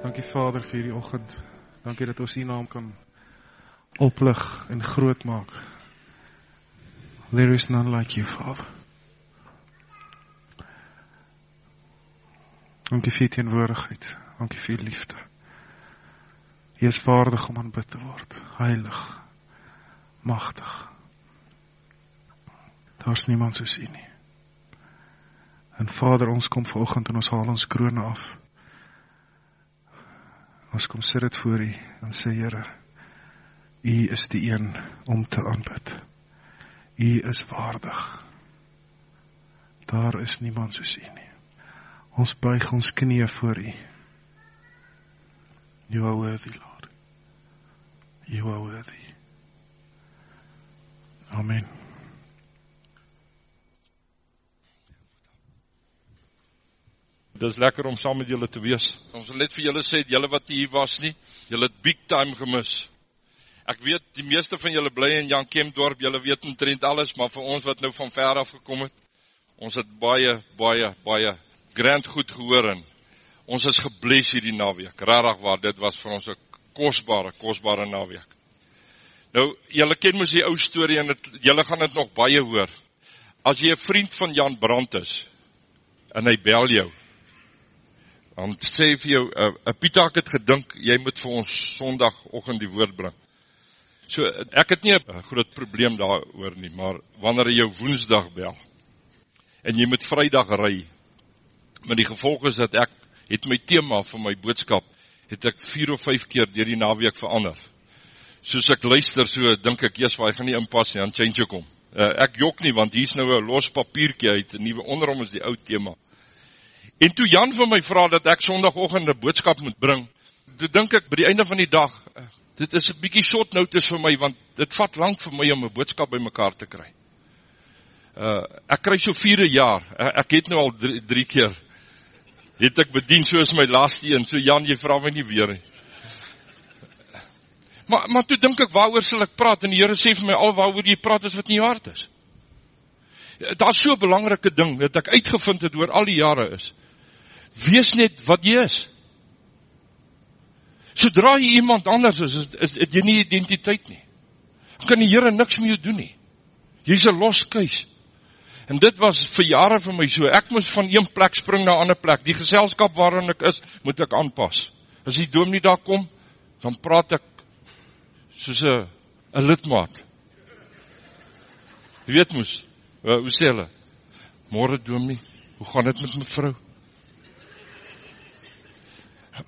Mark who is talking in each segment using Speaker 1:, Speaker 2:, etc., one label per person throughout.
Speaker 1: Dankie Vader vir hierdie oggend. Dankie dat ons U naam kan oplig en groot maak. There is none like you, Father. Dankie vir teenwoordigheid. Dankie vir liefde. U is waardig om aanbid te word. Heilig. Magtig. Daar's niemand soos U nie. En Vader, ons kom vanoggend en ons haal ons krone af. Ons kom sit dit voor U en sê Here, U is die een om te aanbid. U is waardig. Daar is niemand soos U nie. Ons buig ons knieë voor U. You are worthy, Lord. You are worthy. Amen.
Speaker 2: Dis lekker om saam met julle te wees. Ons wil net vir julle sê, julle wat hier was nie, julle het big time gemis. Ek weet, die meeste van julle bly in Jan Kempdorp, julle weet omtrent alles, maar vir ons wat nou van ver af gekom het, ons het baie, baie, baie grand goed gehoor en ons is gebles hierdie naweek. Rarig waar, dit was vir ons een kostbare, kostbare naweek. Nou, julle ken moes die ou story en het, julle gaan het nog baie hoor. As jy een vriend van Jan Brand is, en hy bel jou, dan sê vir jou, uh, uh, Pieter, ek het gedink, jy moet vir ons sondagochtend die woord bring. So, ek het nie een groot probleem daar oor nie, maar wanneer jy jou woensdag bel, en jy moet vrijdag ry, maar die gevolg is dat ek, het my thema van my boodskap, het ek vier of vijf keer dier die naweek verander. Soos ek luister, so dink ek, jes, waar ek gaan nie inpas nie, aan change kom. Uh, ek jok nie, want hier is nou een los papierkie uit, en nie onderom is die oud thema. En toe Jan vir my vraag dat ek sondagochtend een boodskap moet bring, toe dink ek by die einde van die dag, eh, dit is een bykie short notice vir my, want dit vat lang vir my om een boodskap by mekaar te kry. Uh, ek kry so vierde jaar, uh, ek het nou al drie, drie keer, het ek bedien soos my laaste een, so Jan, jy vraag my nie weer. Maar, maar toe dink ek, waar sal ek praat, en die Heere sê vir my, al waar jy praat is wat nie hard is. Daar is so'n belangrike ding, dat ek uitgevind het oor al die jare is, wees net wat jy is. Sodra jy iemand anders is, is, is, is jy nie identiteit nie. Kan die Heere niks met jou doen nie. Jy is een los kuis. En dit was vir jare vir my so, ek moes van een plek spring na ander plek. Die geselskap waarin ek is, moet ek aanpas. As die doom nie daar kom, dan praat ek soos een, lidmaat. Jy weet moes, hoe sê hulle? Morgen doom nie, hoe gaan dit met my vrou?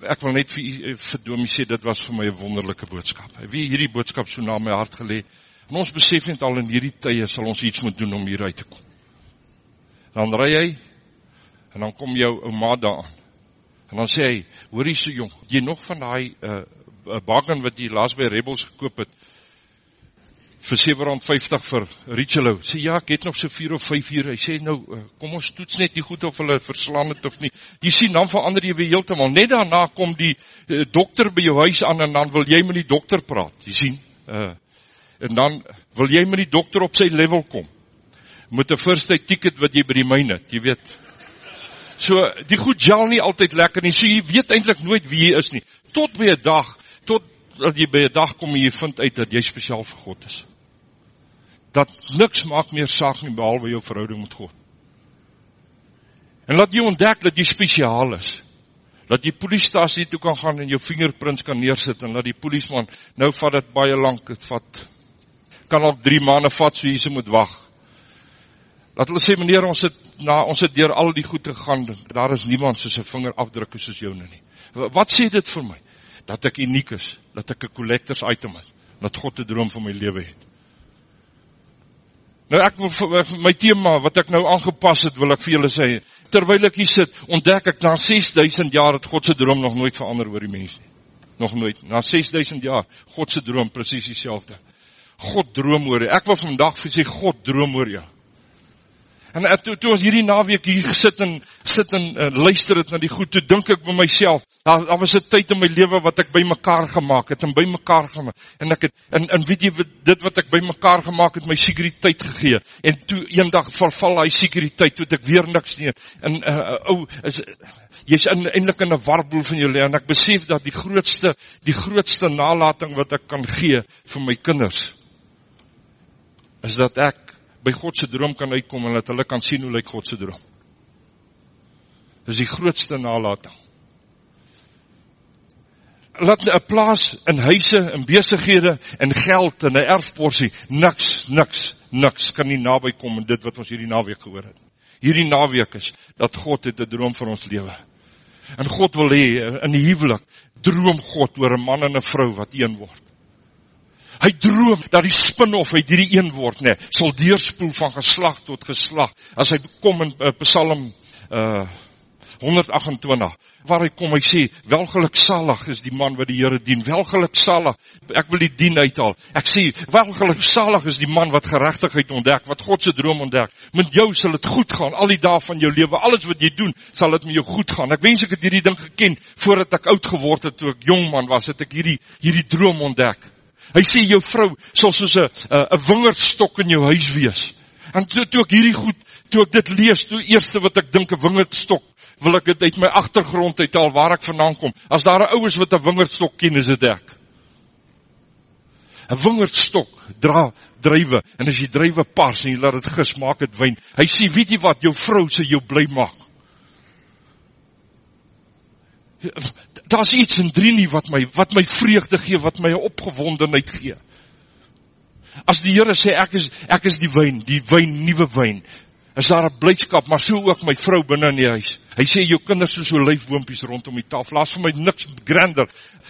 Speaker 2: Ek wil net vir, eh, vir Domie sê, dit was vir my een wonderlijke boodskap. Wie hierdie boodskap so na my hart gelee, en ons besef net al in hierdie tye, sal ons iets moet doen om hieruit te kom. Dan rij hy, en dan kom jou oma daar aan, en dan sê hy, hoor jy so jong, jy nog van die uh, bakken wat jy laas by Rebels gekoop het, vir 750 vir Richelo, sê ja, ek het nog so 4 of 5 uur, hy sê nou, eh, kom ons toets net die goed of hulle verslaan het of nie, jy sien, dan verander jy weer heeltemaal, net daarna kom die uh, dokter by jou huis aan, en dan wil jy met die dokter praat, jy sien, uh, en dan wil jy met die dokter op sy level kom, met die tijd ticket wat jy by die myn het, jy weet, so, die goed gel nie altyd lekker nie, so jy weet eindelijk nooit wie jy is nie, tot by een dag, tot dat jy by een dag kom en jy vind uit dat jy speciaal vir God is dat niks maak meer saak nie behalwe jou verhouding met God. En laat jy ontdek dat jy speciaal is. Dat jy poliestasie toe kan gaan en jou vingerprints kan neersit en dat die poliesman, nou vat het baie lang, het vat, kan al drie maanden vat so jy sy moet wacht. Laat hulle sê, meneer, ons het, na, ons het dier al die goed gegaan, daar is niemand soos een vinger afdrukke soos jou nie. Wat sê dit vir my? Dat ek uniek is, dat ek een collectors item is, dat God die droom van my leven het. Nou ek wil my thema wat ek nou aangepas het, wil ek vir julle sê, terwyl ek hier sit, ontdek ek na 6000 jaar het Godse droom nog nooit verander oor die mens nie. Nog nooit. Na 6000 jaar, Godse droom precies die selfde. God droom oor jy. Ek wil vandag vir sê, God droom oor jou. En toe, toe ons hierdie naweek hier gesit en, sit en uh, luister het na die goed, toe dink ek by myself, daar, daar was een tyd in my leven wat ek by mekaar gemaakt het, en by mekaar gemaakt, en ek het, en, en weet jy, dit wat ek by mekaar gemaakt het, my sekuriteit gegee, en toe een dag verval hy sekuriteit, toe ek weer niks neer, en uh, ou, is, jy's in eintlik in 'n warboel van jou lewe en ek besef dat die grootste die grootste nalatiging wat ek kan gee vir my kinders is dat ek by God se droom kan uitkom en dat hulle kan sien hoe lyk God se droom. Dis die grootste nalatiging. Laat 'n plaas in huise en besighede en geld en 'n erfporsie niks niks niks kan nie naby kom aan dit wat ons hierdie naweek gehoor het. Hierdie naweek is dat God het 'n droom vir ons lewe. En God wil hê in die huwelik droom God oor 'n man en 'n vrou wat een word. Hy droom dat die spin-off uit hierdie een word, nee, sal deurspoel van geslag tot geslag. As hy kom in uh, Psalm uh 128 waar hy kom hy sê welgeluksalig is die man wat die Here dien welgeluksalig ek wil die dien uithaal ek sê welgeluksalig is die man wat geregtigheid ontdek wat God se droom ontdek. Met jou sal dit goed gaan al die dae van jou lewe alles wat jy doen sal dit met jou goed gaan. Ek wens ek het hierdie ding geken voordat ek oud geword het toe ek jong man was het ek hierdie hierdie droom ontdek Hy sê jou vrou sal soos 'n 'n wingerdstok in jou huis wees. En toe toe ek hierdie goed, toe ek dit lees, toe eerste wat ek dink 'n wingerdstok, wil ek dit uit my agtergrond uithaal waar ek vandaan kom. As daar 'n oues wat 'n wingerdstok ken, is dit ek. 'n Wingerdstok dra drywe en as jy drywe pas en jy laat dit gis, maak dit wyn. Hy sê, weet jy wat, jou vrou se jou bly maak daar's iets in Drini wat my wat my vreugde gee, wat my opgewondenheid gee. As die Here sê ek is ek is die wyn, die wyn nuwe wyn, is daar 'n blydskap, maar so ook my vrou binne in die huis. Hy sê jou kinders is so olyfboontjies rondom die tafel. Laat vir my niks grander.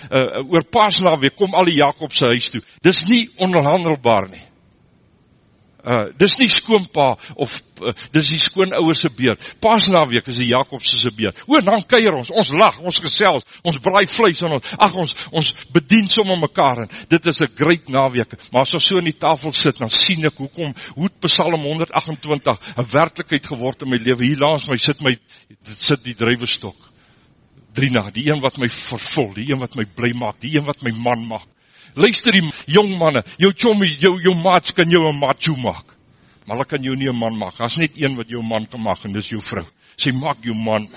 Speaker 2: Uh, oor Paasnaweek kom al die Jakob se huis toe. Dis nie onderhandelbaar nie. Uh, dis nie skoonpa of uh, dis die skoonouers se beer. Paasnaweek is die Jakob se beer. O, dan kuier ons, ons lag, ons gesels, ons braai vleis en ons ag ons ons bedien sommer mekaar en dit is 'n great naweek. Maar as ons so aan die tafel sit, dan sien ek hoekom hoe Psalm 128 'n werklikheid geword in my lewe. Hier langs my sit my dit sit die drywestok. Drina, die een wat my vervul, die een wat my bly maak, die een wat my man maak. Luister die jong manne, jou chommy, jou jou maats kan jou 'n macho maak. Maar hulle kan jou nie 'n man maak. Daar's net een wat jou man kan maak en dis jou vrou. Sy maak jou man.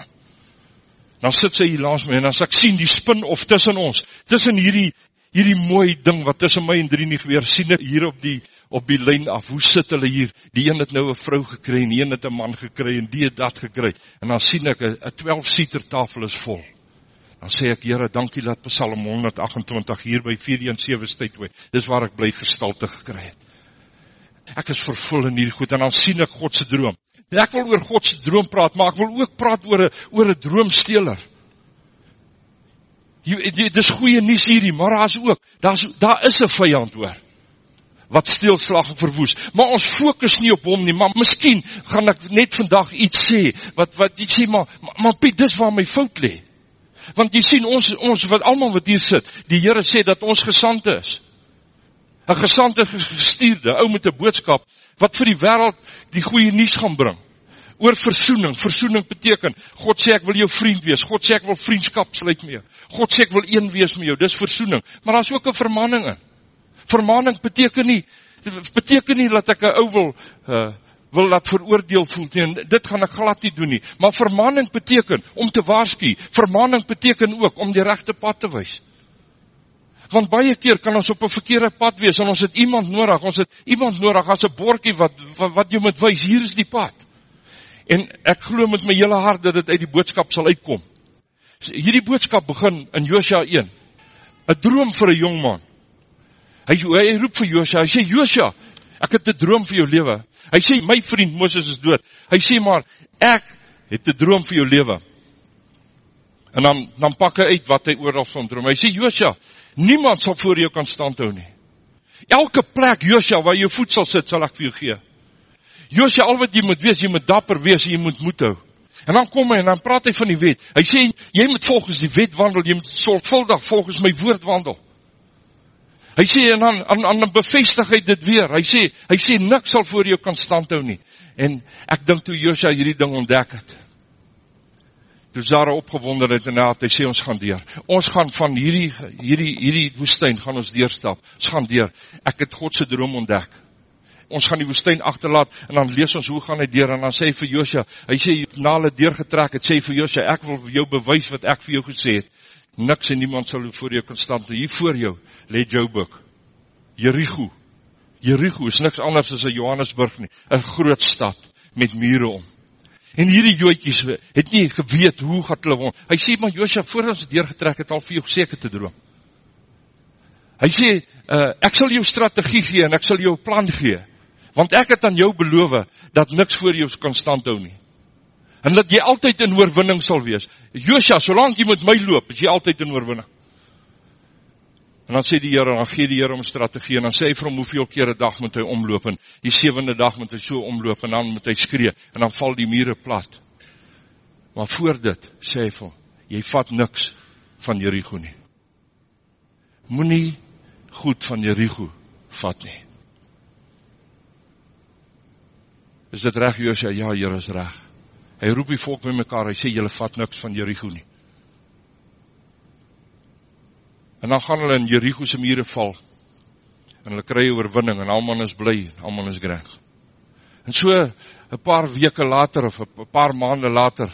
Speaker 2: Dan sit sy hier langs my en as ek sien die spin of tussen ons, tussen hierdie hierdie mooi ding wat tussen my en Drinie gebeur, sien ek hier op die op die lyn af. Hoe sit hulle hier? Die een het nou 'n vrou gekry en die een het 'n man gekry en die het dat gekry. En dan sien ek 'n 12-seater tafel is vol. Dan sê ek, Here, dankie dat Psalm 128 hier by 417 Stateway, dis waar ek bly gestalte gekry het. Ek is vervul in hierdie goed en dan sien ek God se droom. En ek wil oor God se droom praat, maar ek wil ook praat oor 'n oor 'n droomsteeler. Jy dis goeie nuus hierdie, maar daar's ook, daar's daar is 'n vyand hoor wat steel slag en verwoes. Maar ons fokus nie op hom nie, maar miskien gaan ek net vandag iets sê wat wat jy sê maar maar Piet, dis waar my fout lê. Want jy sien ons ons wat almal wat hier sit, die Here sê dat ons gesande is. 'n Gesande gestuurde ou met 'n boodskap wat vir die wêreld die goeie nuus gaan bring. Oor versoening. Versoening beteken God sê ek wil jou vriend wees. God sê ek wil vriendskap sluit met jou. God sê ek wil een wees met jou. Dis versoening. Maar daar's ook 'n vermaning in. Vermaning beteken nie beteken nie dat ek 'n ou wil uh wil laat veroordeel voel teen dit gaan ek glad nie doen nie. Maar vermaning beteken om te waarsku. Vermaning beteken ook om die regte pad te wys. Want baie keer kan ons op 'n verkeerde pad wees en ons het iemand nodig. Ons het iemand nodig as 'n bordjie wat, wat wat jy moet wys hier is die pad. En ek glo met my hele hart dat dit uit die boodskap sal uitkom. Hierdie boodskap begin in Josua 1 'n droom vir 'n jong man. Hy hy roep vir Josua hy sê Josua Ek het 'n droom vir jou lewe. Hy sê my vriend Moses is dood. Hy sê maar ek het 'n droom vir jou lewe. En dan dan pak hy uit wat hy oral van droom. Hy sê Josua, niemand sal voor jou kan standhou nie. Elke plek Josua waar jou voet sal sit, sal ek vir jou gee. Josua, al wat jy moet wees, jy moet dapper wees, jy moet moed hou. En dan kom hy en dan praat hy van die wet. Hy sê jy moet volgens die wet wandel, jy moet sorgvuldig volgens my woord wandel. Hy sê en dan aan aan bevestig hy dit weer. Hy sê hy sê niks sal voor jou kan standhou nie. En ek dink toe Josua hierdie ding ontdek het. Toe Sara opgewonde het en hy sê ons gaan deur. Ons gaan van hierdie hierdie hierdie woestyn gaan ons deurstap. Ons gaan deur. Ek het God se droom ontdek. ons gaan die woestijn achterlaat, en dan lees ons hoe gaan hy deur, en dan sê hy vir Joosja, hy sê, na hulle deurgetrek het, sê hy vir Joosja, ek wil jou bewys wat ek vir jou gesê het, niks en niemand sal voor jou kan stand, hier voor jou, le Joburg, Jericho, Jericho is niks anders as Johannesburg nie, een groot stad, met mure om, en hierdie jootjies het nie geweet hoe gaat hulle woon, hy sê, maar Joosja, voor ons deurgetrek het, al vir jou seker te droom, hy sê, uh, ek sal jou strategie gee, en ek sal jou plan gee, want ek het aan jou beloof, dat niks voor jou kan stand hou nie. En dat jy altyd in oorwinning sal wees. Joosja, solang jy met my loop, is jy altyd in oorwinning. En dan sê die Heer, dan gee die Heer om strategie, en dan sê hy vir hom, hoeveel keer een dag moet hy omloop, en die sevende dag moet hy so omloop, en dan moet hy skree, en dan val die mure plat. Maar voor dit, sê hy vir hom, jy vat niks van Jericho nie. Moet nie goed van Jericho vat nie. Is dit reg Josia? Ja, Here is reg. Hy roep die volk met mekaar, hy sê julle vat niks van Jericho nie. En dan gaan hulle in Jericho se mure val. En hulle kry oorwinning en almal is bly, almal is reg. En so 'n paar weke later of 'n paar maande later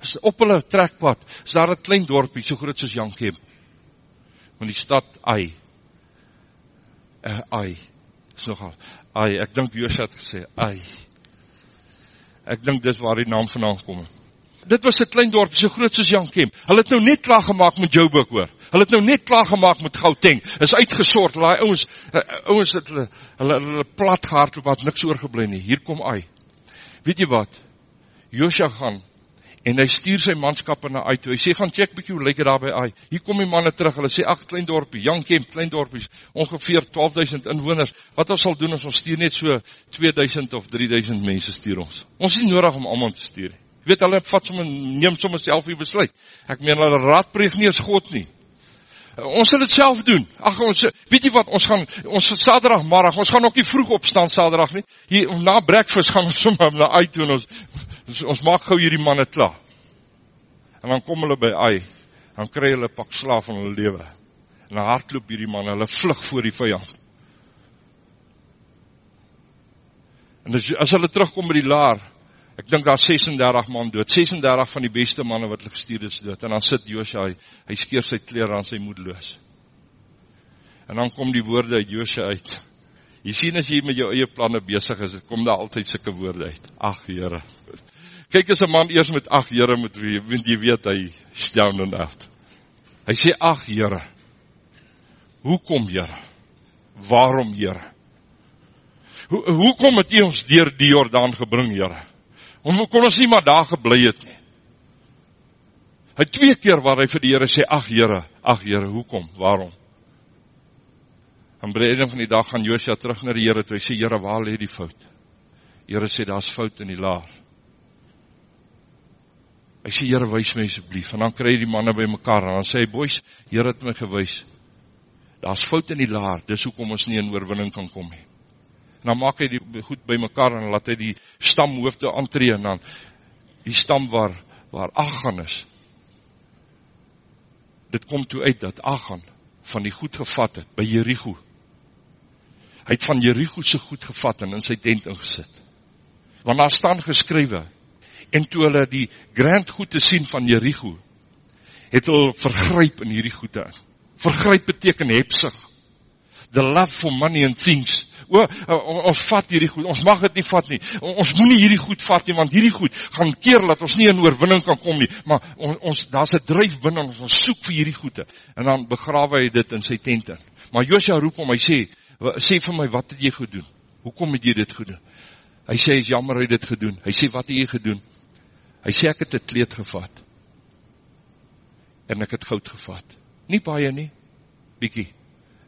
Speaker 2: is op hulle trekpad, is daar 'n klein dorpie so groot soos Jankem. In die stad Ai. Uh, Ai. Is nogal Ai, ek dink Josia het gesê Ai. Ek dink dis waar die naam vandaan kom. Dit was 'n klein dorp, so groot soos Jankem. Hulle het nou net klaar gemaak met Joburg hoor. Hulle het nou net klaar gemaak met Gauteng. Is uitgesort. Daai ouens eh, ouens het hulle hulle, hulle plat gehardloop wat niks oorgebly nie. Hier kom hy. Weet jy wat? Josia gaan en hy stuur sy manskappe na uit toe. Hy sê gaan check bietjie hoe lyk dit daar by ai. Hier kom die manne terug. Hulle sê ag klein dorpie, Jankem, klein dorpies, ongeveer 12000 inwoners. Wat ons sal doen is ons stuur net so 2000 of 3000 mense stuur ons. Ons is nodig om almal te stuur. Weet hulle vat sommer neem sommer self die besluit. Ek meen hulle raadpleeg nie eens God nie. Ons sal dit self doen. Ag ons weet jy wat ons gaan ons Saterdagmiddag, ons gaan ook nie vroeg opstaan Saterdag nie. Hier na breakfast gaan ons sommer na uit toe en ons ons maak gou hierdie manne klaar. En dan kom hulle by ai. Dan kry hulle pak slaaf van hulle lewe. En dan hardloop hierdie manne, hulle vlug voor die vyand. En as, as hulle terugkom by die laar, ek dink daar 36 man dood, 36 van die beste manne wat gestuur is dood, en dan sit Joosja, hy, hy skeer sy kleren aan sy moedloos. En dan kom die woorde uit Joosja uit, jy sien as jy met jou eie planne bezig is, kom daar altyd sikke woorde uit, ach Heere, kyk as een man eers met ach Heere moet wie, want jy weet hy staan en uit. Hy sê ach Heere, hoekom Heere, waarom Heere, Ho, hoekom het u ons dier die Jordaan gebring, Heere? Hoe kon ons nie maar daar geblei het nie? Hy twee keer waar hy vir die Heere sê, ach Heere, ach Heere, hoekom, waarom? En by die van die dag gaan Joosja terug na die Heere, toe hy sê, Heere, waar leed die fout? Heere sê, daar is fout in die laar. Hy sê, Heere, wees my asjeblief, en dan kry die manne by mekaar, en dan sê hy, boys, Heere het my gewys, daar is fout in die laar, dis hoekom ons nie in oorwinning kan kom heen en dan maak hy die goed by mekaar en laat hy die stamhoofde aantree en dan die stam waar, waar Achan is. Dit kom toe uit dat Achan van die goed gevat het by Jericho. Hy het van Jericho sy goed gevat en in sy tent ingesit. Want daar staan geskrywe en toe hulle die grand goed te sien van Jericho, het hulle vergryp in hierdie goede. Vergryp beteken hepsig. The love for money and things o, ons vat hierdie goed, ons mag het nie vat nie, ons moet nie hierdie goed vat nie, want hierdie goed gaan keer dat ons nie in oorwinning kan kom nie, maar ons, ons daar is een drijf binnen, ons, ons soek vir hierdie goede, en dan begrawe hy dit in sy tent in. Maar Josia roep om, hy sê, sê vir my, wat het jy gedoen? Hoekom het jy dit gedoen? Hy sê, is jammer hy dit gedoen. Hy sê, wat het jy gedoen? Hy sê, ek het het kleed gevat. En ek het goud gevat. Nie baie nie, biekie.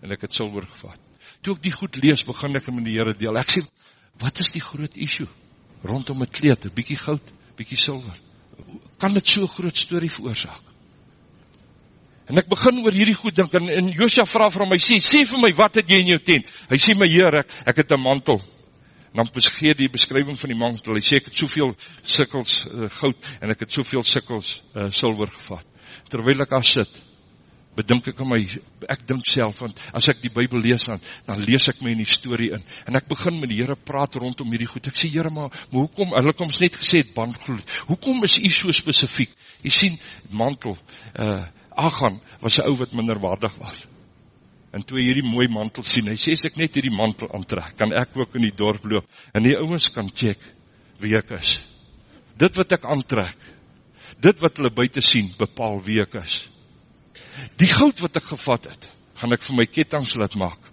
Speaker 2: En ek het silver gevat toe ek die goed lees, begin ek met die Heere deel. Ek sê, wat is die groot issue? Rondom het kleed, een bykie goud, bykie silver. Kan dit so groot story veroorzaak? En ek begin oor hierdie goed dink, en, en Josia vraag vir my, sê, sê vir my, wat het jy in jou tent? Hy sê my, Heer, ek, ek het een mantel. En dan besgeer die beskrywing van die mantel. Hy sê, ek het soveel sikkels uh, goud, en ek het soveel sikkels uh, silver gevat. Terwijl ek as sit, bedink ek aan my, ek dink self, want as ek die Bijbel lees, dan, dan lees ek my in die story in, en ek begin met die Heere praat rondom hierdie goed, ek sê, Heere, maar, maar hoekom, hulle kom ons net gesê, het bandgloed, hoekom is jy so specifiek, jy sien, mantel, uh, Agan, was een ou wat minderwaardig was, en toe hierdie mooi mantel sien, hy sê, as ek net hierdie mantel aantrek, kan ek ook in die dorp loop, en die ouwens kan check, wie ek is, dit wat ek aantrek, dit wat hulle buiten sien, bepaal wie ek is, die goud wat ek gevat het, gaan ek vir my kettangs laat maak,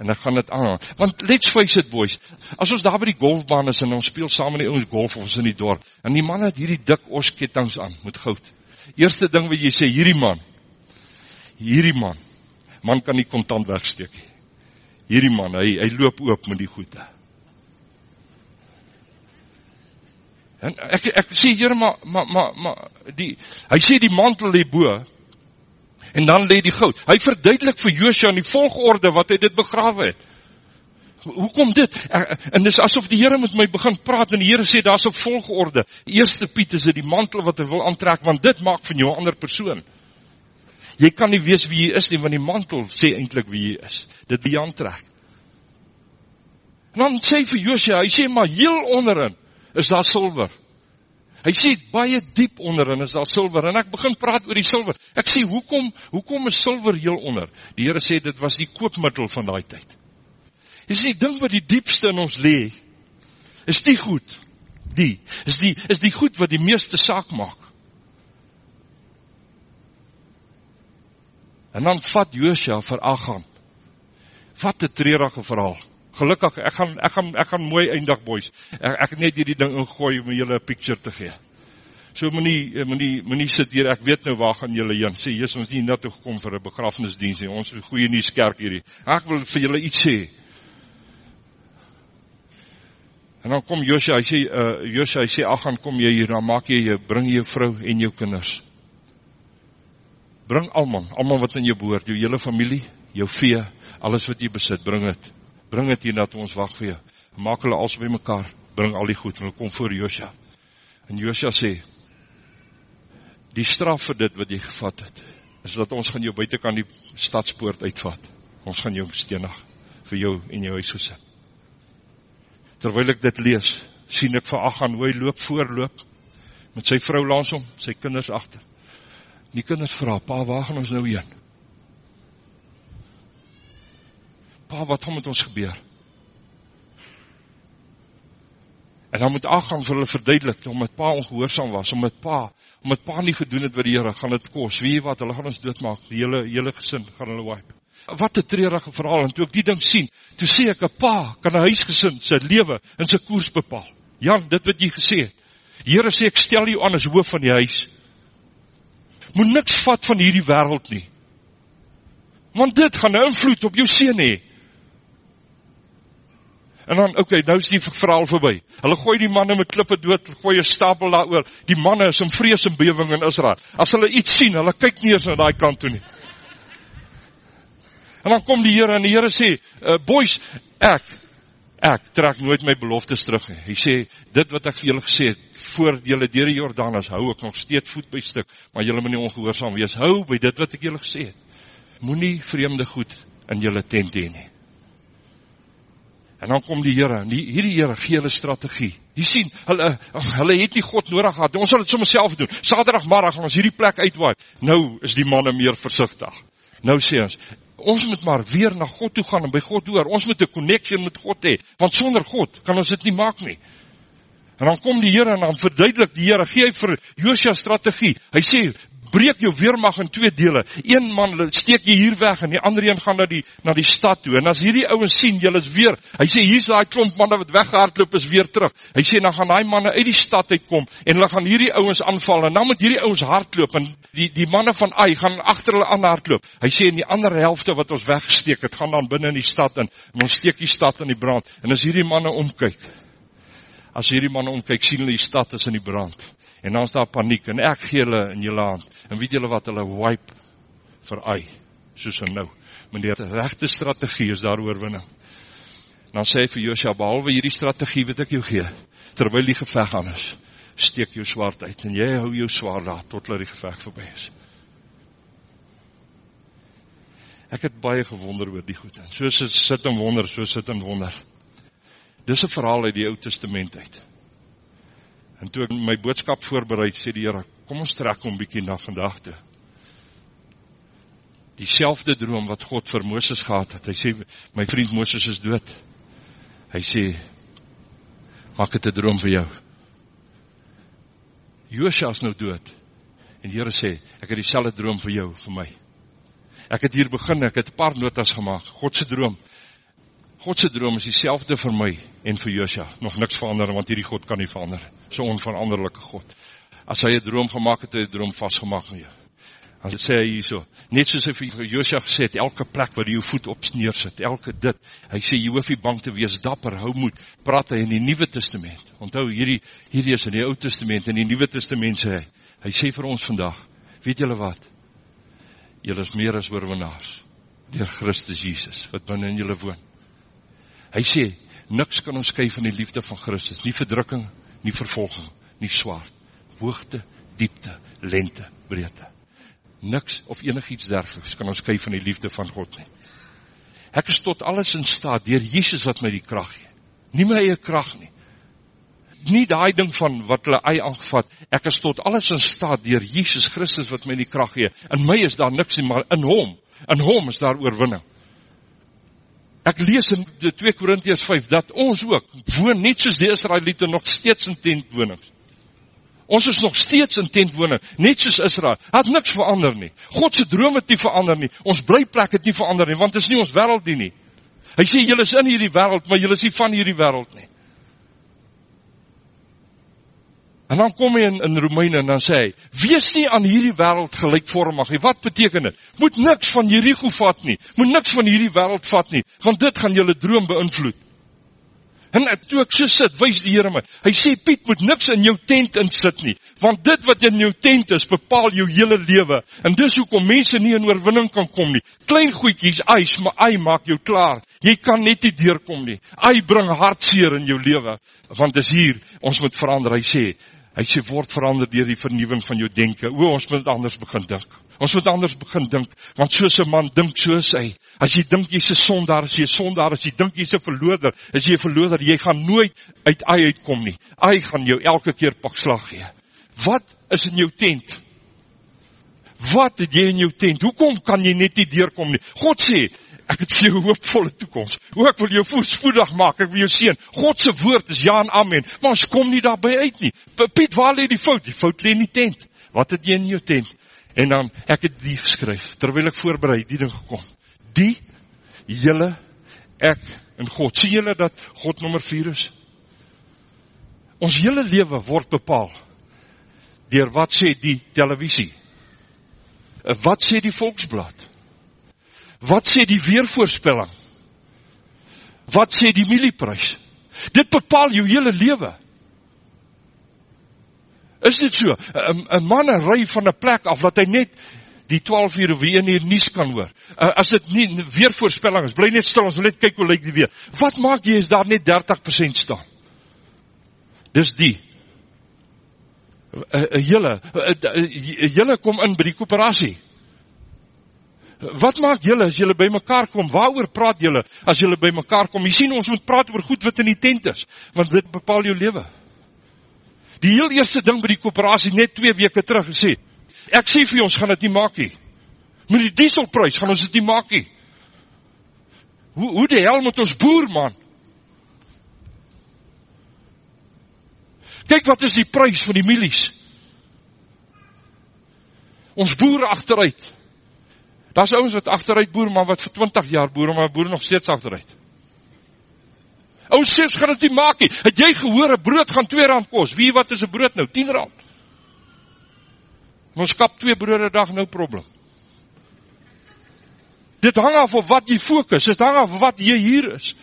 Speaker 2: en ek gaan het aan, want let's face it boys, as ons daar by die golfbaan is, en ons speel samen die ons golf, of ons in die dorp, en die man het hierdie dik os kettangs aan, met goud, eerste ding wat jy sê, hierdie man, hierdie man, man kan nie kontant wegsteek, hierdie man, hy, hy loop oop met die goede, en ek, ek sê, hier maar, maar, maar, maar die, hy sê die mantel die boe, En dan leed die goud. Hy verduidelik vir Joosja in die volgorde wat hy dit begrawe het. Hoekom dit? En dis asof die Here met my begin praat en die Here sê daar's 'n volgorde. Eerste Piet is dit die mantel wat hy wil aantrek want dit maak van jou 'n ander persoon. Jy kan nie weet wie jy is nie want die mantel sê eintlik wie jy is. Dit wie aantrek. En dan sê vir Joosja, hy sê maar heel onderin is daar silwer. Hy sê baie diep onder en is daar silwer en ek begin praat oor die silwer. Ek sê hoekom hoekom is silwer heel onder? Die Here sê dit was die koopmiddel van daai tyd. Jy sê ding wat die diepste in ons lê is die goed. Die is die is die goed wat die meeste saak maak. En dan vat Josua vir Agan. Vat 'n treurige verhaal gelukkig, ek gaan, ek gaan, ek gaan mooi eindig boys, ek, ek net hierdie ding ingooi om julle een picture te gee. So moet nie, moet nie, moet nie sit hier, ek weet nou waar gaan julle heen, sê, jes, ons nie net gekom vir een begrafenisdienst, ons is goeie nie skerk hierdie, ek wil vir julle iets sê. En dan kom Josia, hy sê, uh, Josia, hy sê, ach, dan kom jy hier, dan maak jy, jy bring jy vrou en jou kinders. Bring almal, almal wat in jou boord, jou hele familie, jou vee, alles wat jy besit, bring het bring het hier dat ons wacht vir jou, maak hulle als by mekaar, bring al die goed, en hulle kom voor Joosja, en Joosja sê, die straf vir dit wat jy gevat het, is dat ons gaan jou buiten kan die stadspoort uitvat, ons gaan jou steenig, vir jou en jou huis gesit. Terwyl ek dit lees, sien ek vir Achan, hoe hy loop voorloop, met sy vrou langs om, sy kinders achter, die kinders vraag, pa, waar gaan ons nou heen? Pa, wat gaan met ons gebeur? En dan moet Agang vir hulle verduidelik, omdat pa ongehoorzaam was, omdat pa, omdat pa nie gedoen het wat die Heere, gaan het koos, wie wat, hulle gaan ons doodmaak, die hele, hele gesin gaan hulle wipe. Wat een treurige verhaal, en toe ek die ding sien, toe sê ek, een pa kan een huisgesin, sy leven, en sy koers bepaal. Jan, dit wat jy gesê het, Heere sê, ek stel jou aan as hoof van die huis, moet niks vat van hierdie wereld nie, want dit gaan invloed op jou sien hee, En dan, oké, okay, nou is die verhaal voorbij. Hulle gooi die manne met klippe dood, gooi een stapel daar oor. Die manne is in vrees en bewing in Israel. As hulle iets sien, hulle kyk nie eens na die kant toe nie. En dan kom die Heer en die Heer sê, uh, boys, ek, ek trek nooit my beloftes terug. Hy sê, dit wat ek vir julle gesê het, voor julle dier die Jordanus, hou ek nog steeds voet by stuk, maar julle moet nie ongehoorzaam wees. Hou by dit wat ek julle gesê het. Moe nie vreemde goed in julle tent heen nie. En dan kom die Heere, en die, hierdie Heere gee hulle strategie. Die sien, hulle, hulle het nie God nodig gehad, ons sal het soms self doen. Saterdagmiddag gaan ons hierdie plek uitwaai. Nou is die manne meer versichtig. Nou sê ons, ons moet maar weer na God toe gaan en by God door. Ons moet een connection met God hee, want sonder God kan ons dit nie maak nie. En dan kom die Heere en dan verduidelik die Heere, gee hy vir Joosja strategie. Hy sê, breek jou weermag in twee dele. Een man steek jy hier weg en die ander een gaan na die, na die stad toe. En as hierdie ouwens sien, jy is weer, hy sê, hier is die klomp manne wat weggehaardloop is weer terug. Hy sê, dan gaan die manne uit die stad uitkom en hulle gaan hierdie ouwens aanval en dan moet hierdie ouwens hardloop en die, die manne van Ai gaan achter hulle aan hardloop. Hy sê, in die andere helfte wat ons weggesteek het, gaan dan binnen in die stad in en ons steek die stad in die brand. En as hierdie manne omkyk, as hierdie manne omkyk, sien hulle die stad is in die brand en dan is daar paniek, en ek gee hulle in julle hand, en weet julle wat, hulle wipe vir ei, soos en nou, maar die rechte strategie is daar oorwinning, dan sê hy vir Joosja, behalwe hierdie strategie wat ek jou gee, terwyl die geveg aan is, steek jou zwaard uit, en jy hou jou zwaard daar, tot hulle die geveg voorbij is. Ek het baie gewonder oor die goed. En so sit en wonder, so sit en wonder. Dis 'n verhaal uit die Ou Testament uit. En toe ek my boodskap voorberei, sê die Here, kom ons trek hom bietjie na vandag toe. Dieselfde droom wat God vir Moses gehad het. Hy sê my vriend Moses is dood. Hy sê maak dit 'n droom vir jou. Josua is nou dood. En die Here sê, ek het dieselfde droom vir jou, vir my. Ek het hier begin, ek het 'n paar notas gemaak. God se droom. God se droom is dieselfde vir my en vir Josua. Nog niks verander want hierdie God kan nie verander. So onveranderlike God. As hy 'n droom gemaak het, het hy 'n droom vasgemaak met jou. Dan sê hy hierso, net soos hy vir Josua gesê het, elke plek waar jy jou voet op neersit, elke dit. Hy sê jy hoef nie bang te wees, dapper, hou moed. Praat hy in die Nuwe Testament. Onthou hierdie hierdie is in die Ou Testament en in die Nuwe Testament sê hy, hy sê vir ons vandag, weet julle wat? Julle is meer as oorwinnaars deur Christus Jesus wat binne in julle woon. Hy sê, niks kan ons skei van die liefde van Christus, nie verdrukking, nie vervolging, nie swaard, hoogte, diepte, lente, breedte. Niks of enigiets dergeliks kan ons skei van die liefde van God nie. Ek is tot alles in staat deur Jesus wat my die krag gee. Nie my eie krag nie. Nie daai ding van wat hulle eie aangevat. Ek is tot alles in staat deur Jesus Christus wat my die krag gee. In my is daar niks nie, maar in hom, in hom is daar oorwinning. Ek lees in 2 Korintiërs 5 dat ons ook woon net soos die Israeliete nog steeds in tentwonings. Ons is nog steeds in tentwoning, net soos Israel. Het niks verander nie. God se droom het nie verander nie. Ons blyplek het nie verander nie, want dit is nie ons wêreld nie. Hy sê julle is in hierdie wêreld, maar julle is nie van hierdie wêreld nie. En dan kom hy in, in Romeine en dan sê hy, wees nie aan hierdie wereld gelijkvormig nie. Wat beteken dit? Moet niks van Jericho vat nie. Moet niks van hierdie wereld vat nie. Want dit gaan jylle droom beïnvloed. En toe ek so sit, wees die Heere my. Hy sê, Piet, moet niks in jou tent in sit nie. Want dit wat in jou tent is, bepaal jou hele lewe. En dis hoekom mense nie in oorwinning kan kom nie. Klein goedjies, ijs, maar ai maak jou klaar. Jy kan net nie deurkom nie. Ai bring hartseer in jou lewe. Want dis hier, ons moet verander. Hy sê, Hy sê word verander deur die vernuwing van jou denke. O, ons moet anders begin dink. Ons moet anders begin dink, want soos 'n man dink, soos hy. As jy dink jy's 'n sondaar, as jy 'n sondaar, as jy dink jy's 'n verloder, as jy 'n verloder, jy gaan nooit uit ai uitkom nie. Ai gaan jou elke keer pak slag gee. Wat is in jou tent? Wat het jy in jou tent? Hoekom kan jy net nie deurkom nie? God sê, ek het vir jou hoopvolle toekoms. Hoe ek wil jou voorspoedig maak, ek wil jou seën. God se woord is ja en amen, maar ons kom nie daarby uit nie. Piet, waar lê die fout? Die fout lê in die tent. Wat het jy in jou tent? En dan ek het die geskryf terwyl ek voorberei die ding gekom. Die julle ek en God. Sien julle dat God nommer 4 is? Ons hele lewe word bepaal deur wat sê die televisie? Wat sê die Volksblad? Wat sê die weervoorspelling? Wat sê die mielieprys? Dit bepaal jou hele lewe. Is dit so? 'n Man ry van 'n plek af wat hy net die 12 uur of 1 uur nuus kan hoor. As dit nie weervoorspelling is, bly net stil, ons wil net kyk hoe lyk die weer. Wat maak jy as daar net 30% staan? Dis die 'n hele 'n hele kom in by die koöperasie. Wat maak julle as julle bymekaar kom? Waaroor praat julle as julle bymekaar kom? Jy sien ons moet praat oor goed wat in die tent is, want dit bepaal jou lewe. Die heel eerste ding by die koöperasie net 2 weke terug gesê. Ek sê vir ons gaan dit nie maak nie. Met die dieselprys gaan ons dit nie maak nie. Hoe hoe die hel moet ons boer man? Kyk wat is die prys van die mielies? Ons boere agteruit. Daar's ouens wat agteruit boer, maar wat vir 20 jaar boer, maar boer nog steeds agteruit. Ou sies gaan dit nie maak nie. Het jy gehoor 'n brood gaan R2 kos? Wie wat is 'n brood nou? R10. Ons skap twee brode 'n dag nou probleem. Dit hang af op wat jy fokus. Dit hang af wat jy hier is.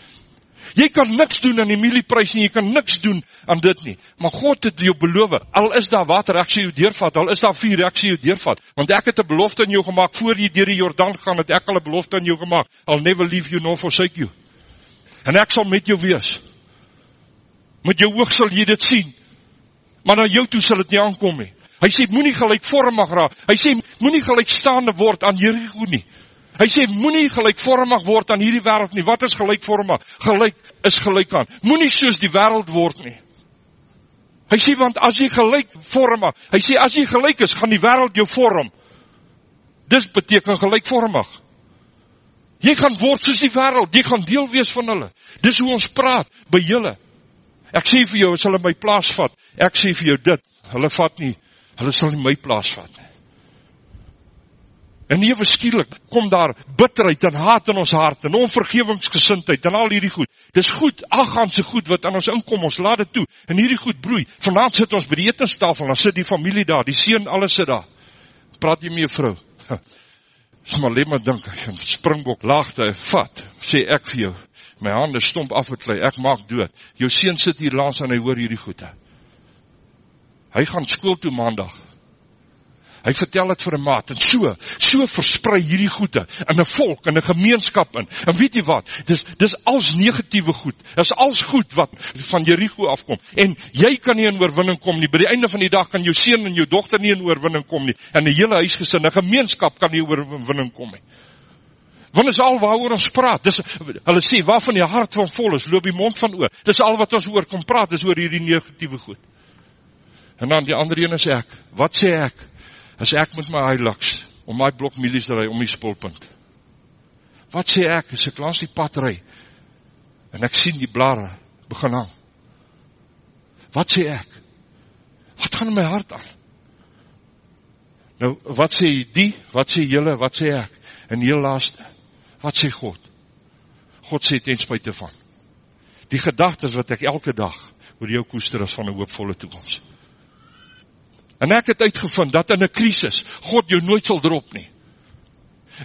Speaker 2: Jy kan niks doen aan die mielieprys nie, jy kan niks doen aan dit nie. Maar God het jou beloof, al is daar water, ek sê jou deurvat, al is daar vuur, ek sê jou deurvat. Want ek het 'n belofte aan jou gemaak voor jy deur die Jordaan gaan, het ek al 'n belofte aan jou gemaak. I'll never leave you nor forsake you. En ek sal met jou wees. Met jou oog sal jy dit sien. Maar na jou toe sal dit nie aankom nie. Hy sê moenie gelykvormig raak. Hy sê moenie gelykstaande word aan Jericho nie. Hy sê moenie gelykvormig word aan hierdie wêreld nie. Wat is gelykvormig? Gelyk is gelyk aan. Moenie soos die wêreld word nie. Hy sê want as jy gelyk vormig, hy sê as jy gelyk is, gaan die wêreld jou vorm. Dis beteken gelykvormig. Jy gaan word soos die wêreld, jy gaan deel wees van hulle. Dis hoe ons praat by julle. Ek sê vir jou as hulle my plaas vat, ek sê vir jou dit, hulle vat nie, hulle sal nie my plaas vat nie. En ewe skielik kom daar bitterheid en haat in ons hart en onvergewensgesindheid en al hierdie goed. Dis goed, ag gaan se goed wat aan ons inkom, ons laat dit toe. En hierdie goed broei. Vanaand sit ons by die etenstafel, dan sit die familie daar, die seun alles sit daar. Praat jy met jou vrou? Maar net maar dink, ek gaan springbok laagte vat. Sê ek vir jou, my hande stomp afgeklei, ek maak dood. Jou seun sit hier langs en hy hoor hierdie goede. Hy gaan skool toe maandag. Hy vertel dit vir 'n maat en so, so versprei hierdie goede in 'n volk en 'n gemeenskap in. En weet jy wat? Dis dis als negatiewe goed. Dis als goed wat van Jerigo afkom. En jy kan nie in oorwinning kom nie. By die einde van die dag kan jou seun en jou dogter nie in oorwinning kom nie. En 'n hele huisgesin, 'n gemeenskap kan nie in oorwinning kom nie. Want is al waaroor ons praat. Dis hulle sê waarvan die hart van vol is, loop die mond van oor. Dis al wat ons oor kom praat, is oor hierdie negatiewe goed. En dan die ander een is ek. Wat sê ek? As ek met my Hilux om my blok milies ry om die spulpunt. Wat sê ek as ek langs die pad ry en ek sien die blare begin hang? Wat sê ek? Wat gaan my hart aan? Nou, wat sê die? Wat sê julle? Wat sê ek? En heel laaste, wat sê God? God sê ten spyte van. Die gedagtes wat ek elke dag oor jou koester is van 'n hoopvolle toekoms. En ek het uitgevind dat in 'n krisis God jou nooit sal drop nie.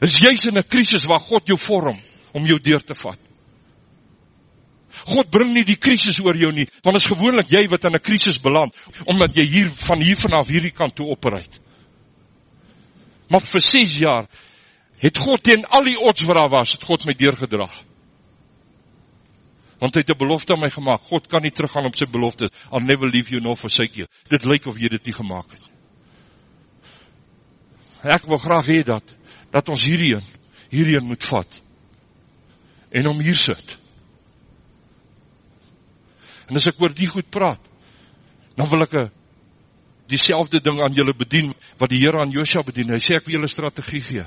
Speaker 2: Is jy's in 'n krisis waar God jou vorm om jou deur te vat. God bring nie die krisis oor jou nie, want is gewoonlik jy wat in 'n krisis beland omdat jy hier van hier vanaf hierdie kant toe operuit. Maar vir 6 jaar het God teen al die odds wat daar was, het God my deurgedra want hy het 'n belofte aan my gemaak. God kan nie teruggaan op sy belofte. I'll never leave you nor forsake you. Dit lyk of jy dit nie gemaak het. Ek wil graag hê dat dat ons hierheen hierheen moet vat en om hier sit. En as ek oor die goed praat, dan wil ek 'n dieselfde ding aan julle bedien wat die Here aan Josua bedien. Hy sê ek wil julle strategie gee.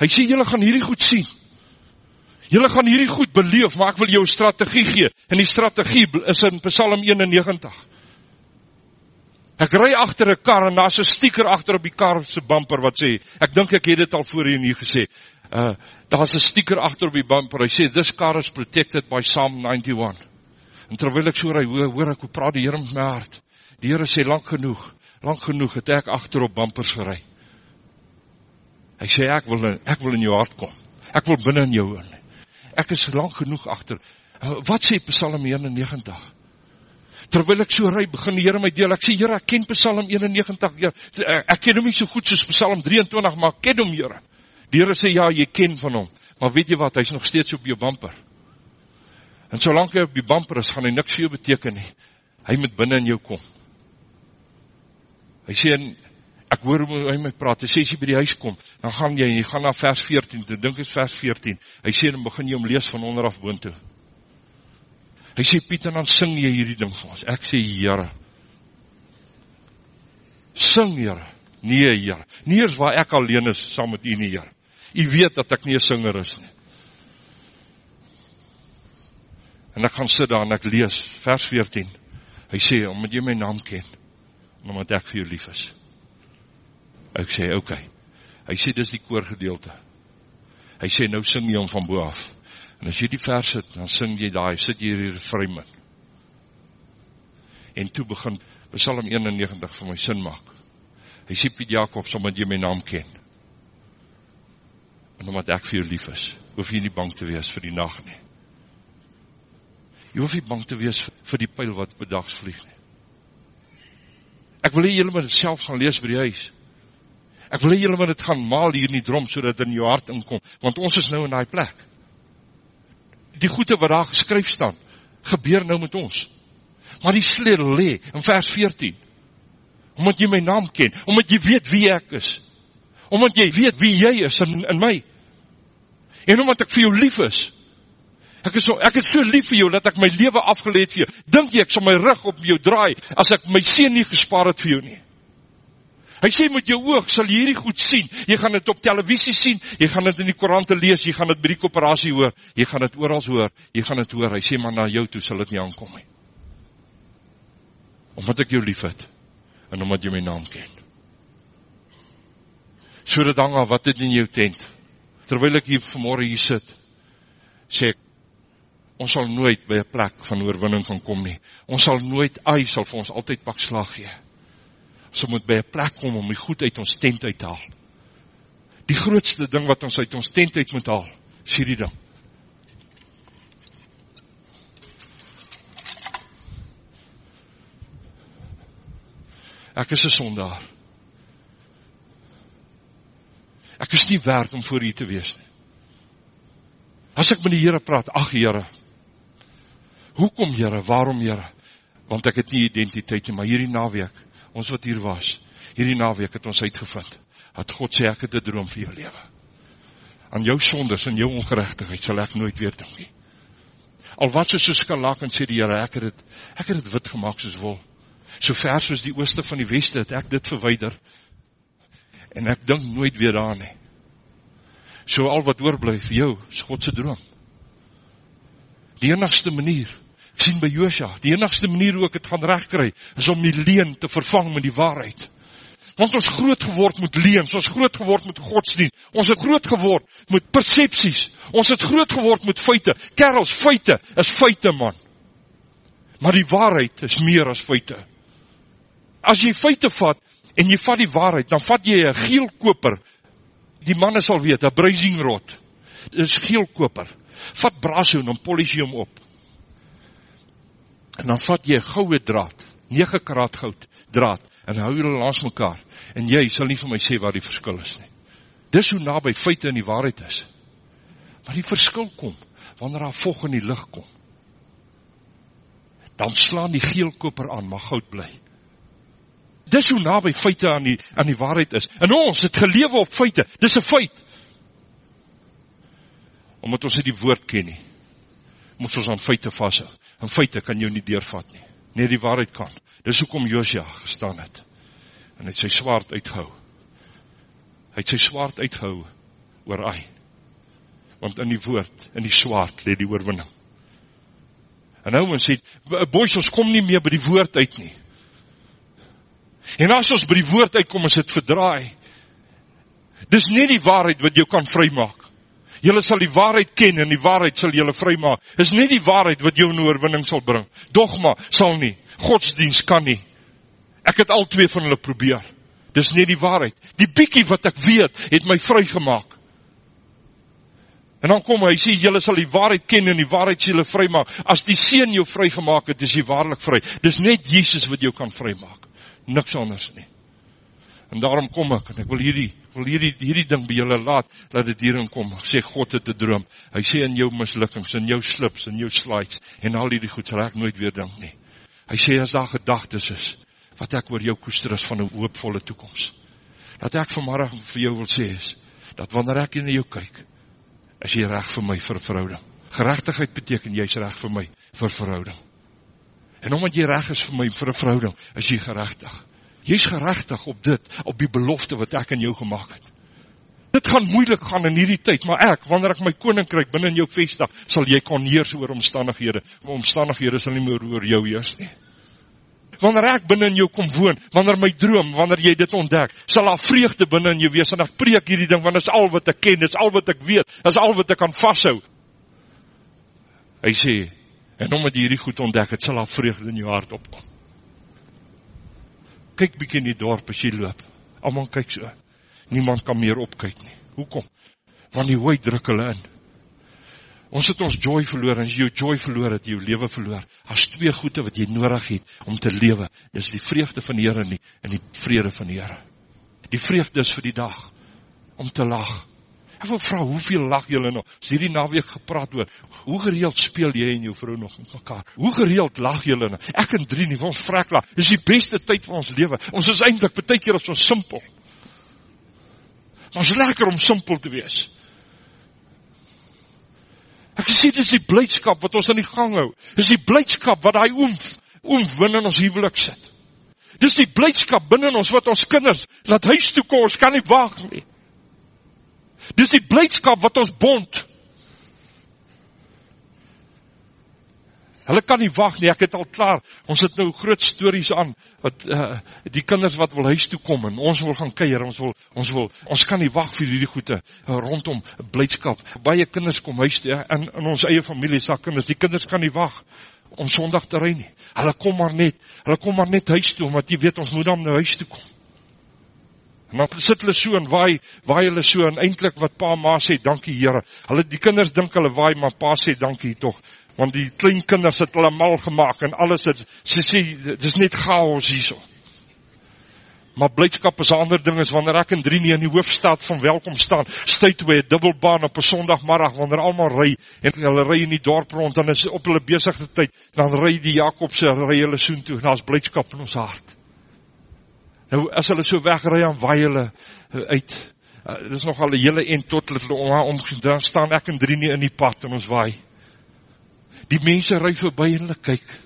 Speaker 2: Hy sê julle gaan hierdie goed sien. Julle gaan hierdie goed beleef, maar ek wil jou strategie gee. En die strategie is in Psalm 91. Ek ry agter 'n kar en daar's 'n stiker agter op die kar se bumper wat sê, ek dink ek het dit al voorheen hier gesê. Uh daar's 'n stiker agter op die bumper. Hy sê this car is protected by Psalm 91. En terwyl ek so ry, hoor, hoor ek hoe praat die Here met my hart. Die Here sê lank genoeg, lank genoeg het ek agter op bumpers gery. Hy sê ek wil ek wil in jou hart kom. Ek wil binne in jou in ek is lang genoeg achter. Uh, wat sê Psalm 91? Terwyl ek so ry, begin die Here my deel. Ek sê Here, ek ken Psalm 91. Heer. Ek ken hom nie so goed soos Psalm 23, maar ek ken hom, Here. Die Here sê ja, jy ken van hom. Maar weet jy wat? Hy's nog steeds op jou bumper. En solank hy op die bumper is, gaan hy niks vir jou beteken nie. Hy moet binne in jou kom. Hy sê ek hoor hoe hy met praat, hy sê as jy by die huis kom, dan gaan jy, jy gaan na vers 14, ek dink is vers 14, hy sê, dan begin jy om lees van onderaf boon toe. Hy sê, Piet, en dan sing jy hierdie ding van ons. Ek sê, Heere, sing, Heere, nee, Heere, nie eens waar ek alleen is, saam met u nie, Heere. U weet dat ek nie een singer is nie. En ek gaan sit daar en ek lees, vers 14, hy sê, omdat jy my naam ken, en omdat ek vir jou lief is. Ek sê, oké. Okay. Hy sê, dis die koorgedeelte. Hy sê, nou sing jy om van boe af. En as jy die vers sit, dan sing jy daar, sit jy hier vrymin. En toe begin Psalm 91 vir my sin maak. Hy sê, Piet Jacobs, omdat jy my naam ken. En omdat ek vir jou lief is, hoef jy nie bang te wees vir die nacht nie. Jy hoef nie bang te wees vir die pijl wat bedags vlieg nie. Ek wil hier julle met het self gaan lees by die huis. Ek wil julle maar dit gaan maal hier in die drom sodat dit in jou hart inkom, want ons is nou in daai plek. Die goeie wat daar geskryf staan, gebeur nou met ons. Maar die sleutel lê in vers 14. Omdat jy my naam ken, omdat jy weet wie ek is. Omdat jy weet wie jy is in in my. En omdat ek vir jou lief is, ek is so, ek is so lief vir jou, dat ek my leven afgeleid vir jou. Dink jy, ek sal my rug op jou draai, as ek my sien nie gespaar het vir jou nie. Hy sê met jou oog sal jy hierdie goed sien. Jy gaan dit op televisie sien, jy gaan dit in die koerante lees, jy gaan dit by die koöperasie hoor, jy gaan dit oral hoor, jy gaan dit hoor. Hy sê maar na jou toe sal dit nie aankom nie. Omdat ek jou liefhet en omdat jy my naam ken. So dit hang af wat dit in jou tent. Terwyl ek hier vanmôre hier sit, sê ek ons sal nooit by 'n plek van oorwinning kan kom nie. Ons sal nooit, hy sal vir ons altyd pak slag gee so moet by 'n plek kom om die goed uit ons tent uit te haal. Die grootste ding wat ons uit ons tent uit moet haal, is hierdie ding. Ek is 'n sondaar. Ek is nie werd om voor U te wees nie. As ek met die Here praat, ag Here. Hoekom Here? Waarom Here? Want ek het nie identiteit nie, maar hierdie naweek ons wat hier was, hierdie naweek het ons uitgevind, dat God sê ek het een droom vir jou leven. Aan jou sondes en jou ongerechtigheid sal ek nooit weer doen nie. Al wat so soos kan lak en sê die Heere, ek het het, ek het het wit gemaakt soos wol. So ver soos die ooste van die weste het ek dit verweider. En ek dink nooit weer daar nie. So al wat oorblijf vir jou, is Godse droom. Die enigste manier, sien by Joosja, die enigste manier hoe ek het gaan rechtkry, is om die leen te vervang met die waarheid. Want ons groot geword met leens, ons groot geword met godsdienst, ons het groot geword met percepties, ons het groot geword met feite. Kerels, feite is feite man. Maar die waarheid is meer as feite. As jy feite vat, en jy vat die waarheid, dan vat jy een geelkoper, die manne sal weet, een bruising rot, is geelkoper, vat braashoen en polisie hom op, en dan vat jy gouwe draad, 9 karaat goud draad, en hou julle langs mekaar, en jy sal nie vir my sê waar die verskil is nie. Dis hoe na by feite in die waarheid is. Maar die verskil kom, wanneer daar vog in die licht kom. Dan slaan die geelkoper aan, maar goud bly. Dis hoe na by feite aan die, aan die waarheid is. En ons het gelewe op feite, dis een feit. Omdat ons die woord ken nie, moet ons aan feite vasthou. En feite kan jou nie deurvat nie. Nee, die waarheid kan. Dis hoekom Josia gestaan het. En het sy swaard uitgehou. Hy het sy swaard uitgehou oor ai. Want in die woord, in die swaard, leed die oorwinning. En nou mens sê, boys, ons kom nie meer by die woord uit nie. En as ons by die woord uitkom, is het verdraai. Dis nie die waarheid wat jou kan vrymaak. Julle sal die waarheid ken en die waarheid sal julle vrymaak. Is nie die waarheid wat jou in oorwinning sal bring. Dogma sal nie. Godsdienst kan nie. Ek het al twee van hulle probeer. Dis nie die waarheid. Die biekie wat ek weet, het my vrygemaak. En dan kom hy, sê, julle sal die waarheid ken en die waarheid sal julle vrymaak. As die Seen jou vrygemaak het, is jy waarlik vry. Dis net Jesus wat jou kan vrymaak. Niks anders nie. En daarom kom ek, en ek wil hierdie, wil hierdie, hierdie ding by julle laat, laat dit hierin kom. Sê, God het een droom. Hy sê in jou mislukkings, in jou slips, in jou slides, en al hierdie goed, sal ek nooit weer dink nie. Hy sê, as daar gedagtes is, wat ek oor jou koester is van een hoopvolle toekomst. Dat ek vanmorgen vir jou wil sê is, dat wanneer ek in jou kyk, is jy recht vir my vir verhouding. Gerechtigheid beteken, jy is recht vir my vir verhouding. En omdat jy recht is vir my vir verhouding, is jy gerechtig. Jy is gerechtig op dit, op die belofte wat ek in jou gemaakt het. Dit gaan moeilik gaan in hierdie tyd, maar ek, wanneer ek my koninkryk binnen jou vestig, sal jy kon heers oor omstandighede. Omstandighede sal nie meer oor jou heers nie. Wanneer ek binnen jou kom woon, wanneer my droom, wanneer jy dit ontdek, sal daar vreugde binnen jou wees, en ek preek hierdie ding, want is al wat ek ken, is al wat ek weet, is al wat ek kan vasthou. Hy sê, en omdat jy hierdie goed ontdek het, sal daar vreugde in jou hart opkom kyk bykie in die dorp as jy loop. Alman kyk so. Niemand kan meer opkyk nie. Hoekom? Want die hooi druk hulle in. Ons het ons joy verloor, en as jy jou joy verloor het, jy jou leven verloor. As twee goede wat jy nodig het om te lewe, is die vreugde van die Heere nie, en die vrede van die Heere. Die vreugde is vir die dag, om te lag, Ek wil vraag, hoeveel lag julle nog? As hierdie naweek gepraat oor, hoe gereeld speel jy en jou vrou nog met mekaar? Hoe gereeld lag julle nog? Ek en drie nie, ons vrek lag. Dit is die beste tyd van ons leven. Ons is eindelijk, betek hier as ons simpel. Maar is lekker om simpel te wees. sê dis die blydskap wat ons in die gang hou. Dis die blydskap wat daai oom oom binne in ons huwelik sit. Dis die blydskap binne in ons wat ons kinders laat huis toe kom, ons kan nie wag nie. Dis die blydskap wat ons bond. Hulle kan nie wag nie, ek het al klaar. Ons het nou groot stories aan wat uh, die kinders wat wil huis toe kom en ons wil gaan kuier, ons wil ons wil ons kan nie wag vir hierdie goeie uh, rondom blydskap. Baie kinders kom huis toe in in ons eie familie se kinders. Die kinders kan nie wag om Sondag te ry nie. Hulle kom maar net, hulle kom maar net huis toe omdat jy weet ons moet dan nou huis toe kom. En dan sit hulle so en waai, waai hulle so en eintlik wat pa ma sê, dankie Here. Hulle die kinders dink hulle waai, maar pa sê dankie tog want die klein kinders het hulle mal gemaak en alles het, sy sê, dit is net chaos hierso. Maar blijdskap is ander ding is, wanneer ek in drie in die hoofdstaat van welkom staan, stuit wij een dubbelbaan op een sondagmiddag, wanneer allemaal rij, en hulle rij in die dorp rond, dan is op hulle bezigde tyd, dan rij die Jacobse, rij hulle soen toe, en daar is blijdskap in ons hart. Nou, as hulle so wegrij, dan waai hulle uh, uit, uh, dit is nogal een hele eind tot hulle om, dan staan ek in drie nie in die pad, en ons waai, die mense ry voorbij en hulle kyk,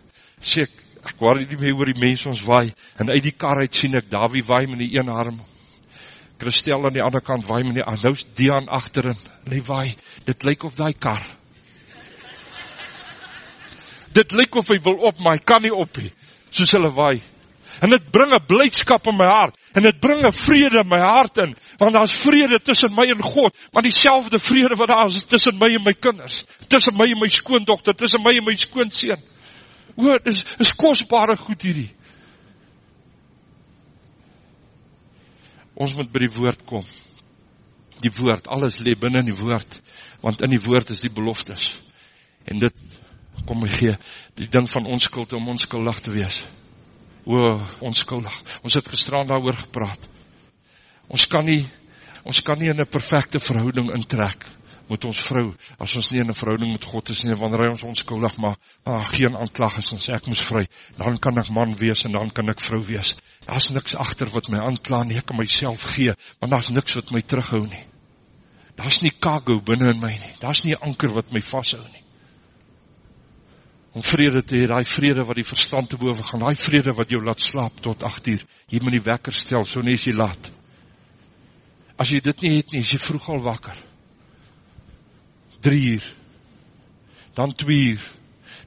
Speaker 2: sê ek, ek waar nie meer oor die mense ons waai, en uit die kar uit sien ek, Davie waai met die een arm, Christel aan die ander kant waai met die ander, nou is Dian achterin, en hy waai, dit lyk of die kar, dit lyk of hy wil op, maar hy kan nie op nie, soos hulle waai, en het bring een blijdskap in my hart, en het bring een vrede in my hart in, want daar is vrede tussen my en God, maar die selfde vrede wat daar is tussen my en my kinders, tussen my en my skoondochter, tussen my en my skoonseen. O, het is, is kostbare goed hierdie. Ons moet by die woord kom. Die woord, alles le binnen die woord, want in die woord is die beloftes. En dit, kom gee, die ding van onskuld om onskuldig te wees. O, onskuldig. Ons het gestraan daar gepraat. Ons kan nie, ons kan nie in een perfecte verhouding intrek met ons vrou, as ons nie in een verhouding met God is nie, wanneer hy ons onskuldig maak, ah, geen aanklag is, en sê ek moes vry, dan kan ek man wees, en dan kan ek vrou wees. Daar is niks achter wat my aankla, nie, ek kan myself gee, maar daar is niks wat my terughou nie. Daar is nie kago binnen in my nie, daar is nie anker wat my vasthou nie. Om vrede te hee, die vrede wat die verstand te boven gaan, die vrede wat jou laat slaap tot 8 uur, jy moet die wekker stel, so nie is jy laat. As jy dit nie het nie, is jy vroeg al wakker. 3 uur, dan 2 uur,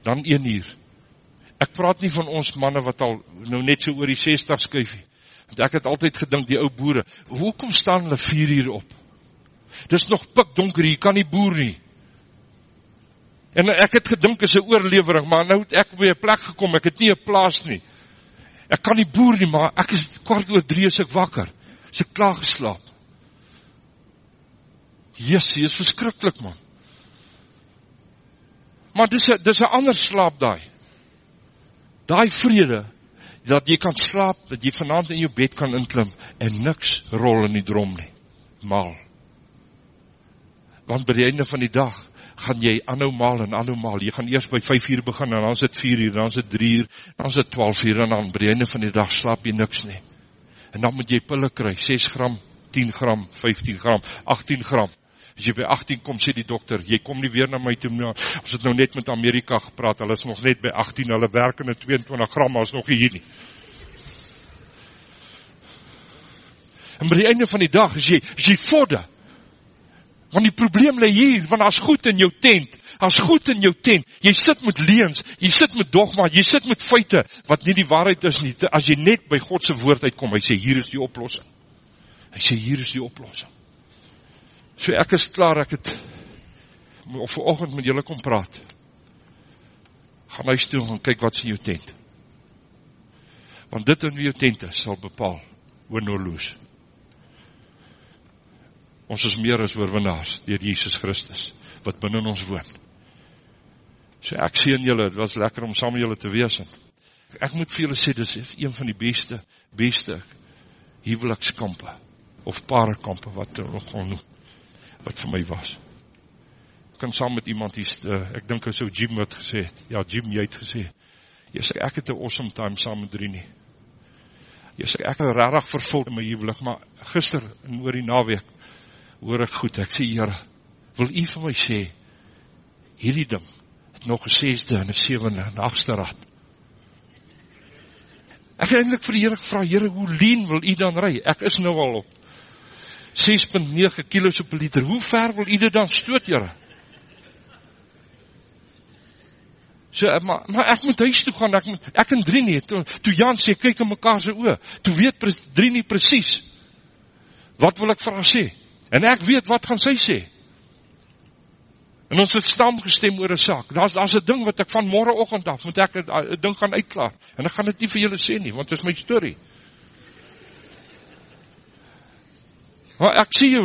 Speaker 2: dan 1 uur. Ek praat nie van ons manne wat al nou net so oor die 60 skuif, want ek het altyd gedink die ou boere, hoekom staan hulle 4 uur op? Dis nog pik donker, jy kan nie boer nie. En ek het gedink is een oorlevering, maar nou het ek by een plek gekom, ek het nie een plaas nie. Ek kan nie boer nie, maar ek is kwart oor drie is ek wakker. Is ek klaar geslaap. Jessie, is verskrikkelijk man. Maar dis a, dis a ander slaap daai. Daai vrede, dat jy kan slaap, dat jy vanavond in jou bed kan inklim, en niks rol in die drom nie. Maal. Want by die einde van die dag, gaan jy anhou maal en anhou maal. Jy gaan eerst by 5 uur begin, en dan is het 4 uur, dan is het 3 uur, dan is het 12 uur, en dan by die einde van die dag slaap jy niks nie. En dan moet jy pille kry, 6 gram, 10 gram, 15 gram, 18 gram. As jy by 18 kom, sê die dokter, jy kom nie weer na my toe, ons het nou net met Amerika gepraat, hulle is nog net by 18, hulle werk in 22 gram, maar is nog hier nie. En by die einde van die dag, is jy, is jy vodde, want die probleem lê hier, want as goed in jou tent, as goed in jou tent, jy sit met leens, jy sit met dogma, jy sit met feite, wat nie die waarheid is nie, as jy net by Godse woord uitkom, hy sê, hier is die oplossing. Hy sê, hier is die oplossing. So ek is klaar, ek het, of vir ochend met julle kom praat, gaan huis toe en kyk wat is in jou tent. Want dit in jou tent is, sal bepaal, win or lose. Ons is meer as oorwinnaars, dier Jesus Christus, wat binnen ons woon. So ek sê in julle, het was lekker om saam julle te wees. Ek moet vir julle sê, dit is een van die beste, beste huwelikskampe, of parekampe, wat er nog gaan noem wat vir my was. Ek kan saam met iemand hier, uh, ek dink is so Jim wat gesê het, ja Jim, jy het gesê, jy sê ek het een awesome time saam met Rini. Jy sê ek het rarig vervuld in my huwelik, maar gister oor die naweek, hoor ek goed, ek sê, Heere, wil u vir my sê, hierdie ding, het nog een zesde en een zevende en achtste rad. Ek het eindelijk vir die Heere gevraag, Heere, hoe lean wil u dan rij? Ek is nou al op 6.9 kilo's op liter. Hoe ver wil u dit dan stoot, Heere? So, maar, maar ek moet huis toe gaan, ek, moet, ek en drie nie, toe, toe Jan sê, kyk in mekaar sy oor, toe weet drie nie precies, wat wil ek vir haar sê? En ek weet wat gaan sy sê. En ons het stam gestem oor een saak. Daar is een ding wat ek van morgenochtend af, moet ek een ding gaan uitklaar. En ek gaan het nie vir julle sê nie, want het is my story. Maar ek sê jy,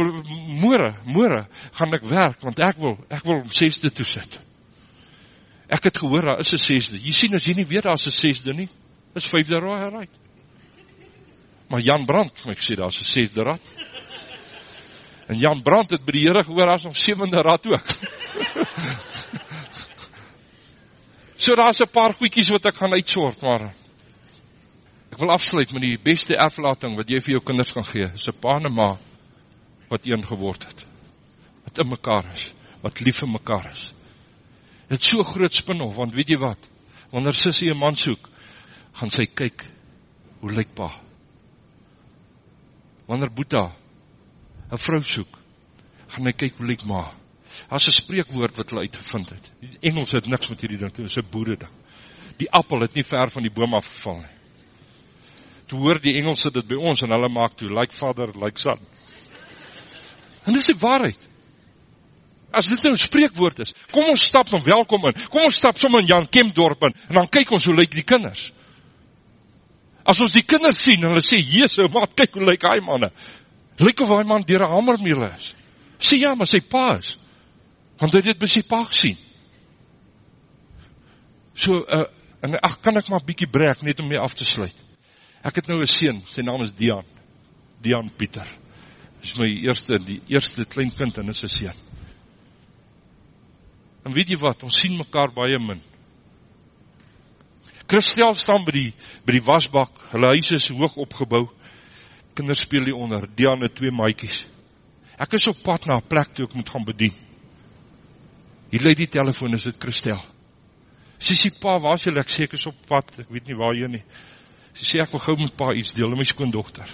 Speaker 2: morgen, morgen, gaan ek werk, want ek wil, ek wil om sesde toesit. Ek het gehoor, daar is een sesde. Jy sien, as jy nie weet, daar is een sesde nie, is vijfde raad heruit. Maar Jan Brandt, ek sê, daar is een sesde raad. En Jan Brandt het by die Heere gehoor, as nog sevende rad ook. so daar is een paar goeikies wat ek gaan uitsoort, maar ek wil afsluit met die beste erflating wat jy vir jou kinders kan gee, is een pa en ma wat een geword het, wat in mekaar is, wat lief in mekaar is. Het so groot spin of, want weet jy wat, wanneer sissie een man soek, gaan sy kyk, hoe lyk pa? Wanneer Boeta een vrou soek, gaan hy kyk hoe lyk ma. As een spreekwoord wat hulle uitgevind het. Die Engels het niks met hierdie ding toe, is een boere ding. Die appel het nie ver van die boom afgeval nie. Toe hoor die Engelse dit by ons en hulle maak toe, like father, like son. En dit is die waarheid. As dit nou een spreekwoord is, kom ons stap en welkom in, kom ons stap som in Jan Kempdorp in, en dan kyk ons hoe lyk die kinders. As ons die kinders sien, en hulle sê, jesu, maat, kyk hoe lyk hy manne, lyk of hy man dier een hamermeel is. Sê ja, maar sy pa is. Want hy dit by sy pa gesien. So, uh, en ach, kan ek maar bykie brek, net om mee af te sluit. Ek het nou een sien, sy naam is Dian. Dian Pieter. Dit is my eerste, die eerste klein kind en is een sien. En weet jy wat, ons sien mekaar baie min. Christel staan by die, by die wasbak, hulle huis is hoog opgebouw, kinders speel hier onder, Dian het twee maaikies. Ek is op pad na een plek toe ek moet gaan bedien. Hier leid die telefoon, is het Christel. Sy sê, pa, waar is jy? Ek sê, ek is op pad, ek weet nie waar jy nie. Sy sê, ek wil gauw met pa iets deel, my skoondochter.